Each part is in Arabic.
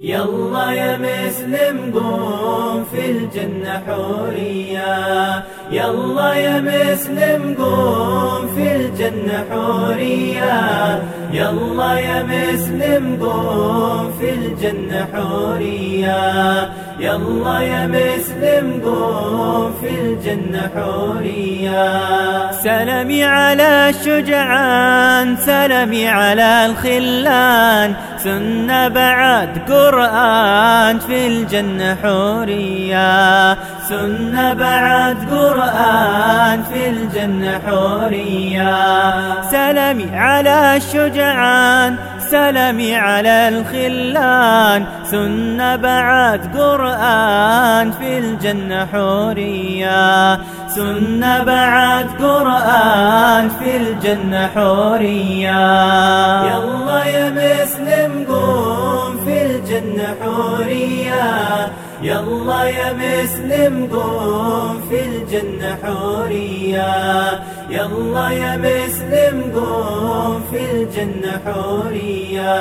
يلا يا مسلم قوم في الجنة حورية. يلا يا مسلم قوم في الجنة حورية يلا يا مسلم قوم في الجنة حورية يلا يا مسلم قوم في الجنة حورية سلمي على الشجعان سلمي على الخلان. سنة بعد قرآن في الجنة حورية سنة بعد قرآن في الجنة حورية. سلمي على الشجعان سلمي على الخلان. سنة بعد قرآن في الجنة حورية. سنة بعد قرآن في الجنة حورية. يلا يا مسلم قوم في الجنة حورية. يلا يا مسلم قوم في الجنة حورية. يلا يا مسلم قوم في الجنة حورية.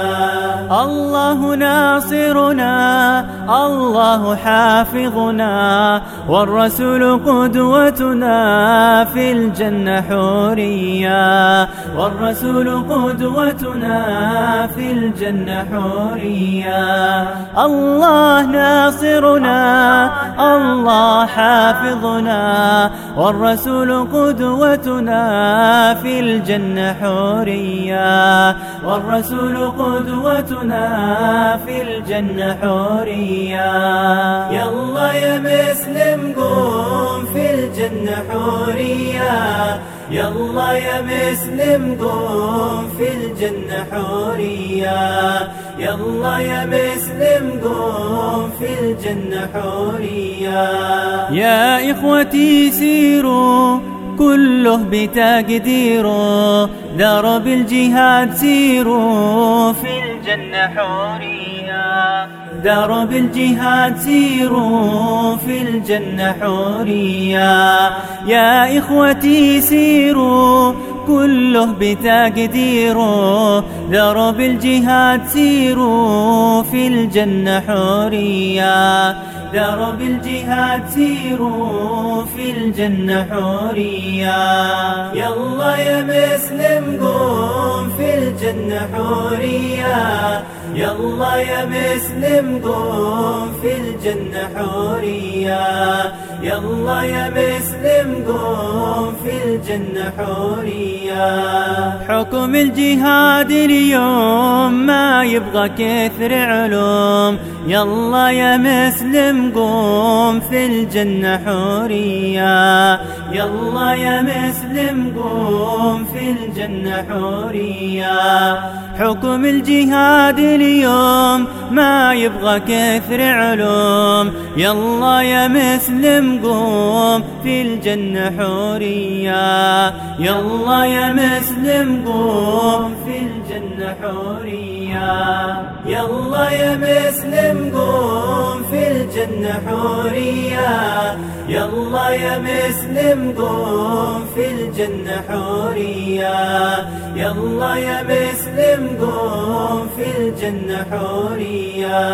الله ناصرنا الله حافظنا والرسول قدوتنا في الجنة حورية. والرسول قدوتنا في الجنة حورية. الله ناصرنا الله حافظنا والرسول قدوتنا في الجنة حورية. والرسول قدوتنا في الجنة حورية. يلا يا مسلم قوم في الجنة حورية. يلا يا مسلم قوم في الجنة حورية. يلا يا مسلم قوم في الجنة حورية. يا إخوتي سيروا كله بتقديره درب الجهاد سيروا في الجنة حورية. درب الجهاد سيروا في الجنة حورية يا إخوتي سيروا كله بتقديره درب الجهاد سيروا في الجنة حورية درب الجهاد سيروا في الجنة حورية يلا يا مسلم قوم في الجنة حورية يلا يا مسلم قوم في الجنة حورية. يلا يا مسلم قوم في الجنة حورية. حكم الجهاد اليوم ما يبغى كثر علوم. يلا يا مسلم قوم في الجنة حورية. يلا يا مسلم قوم في الجنة حورية. حكم الجهاد اليوم ما يبغى كثر علوم. يلا يا مسلم قوم في الجنة حورية. يلا يا مسلم قوم في الجنة حورية. يلا يا مسلم قوم الجنة حورية يلا يا مسلم قوم في الجنة حورية يلا يا مسلم قوم في الجنة حورية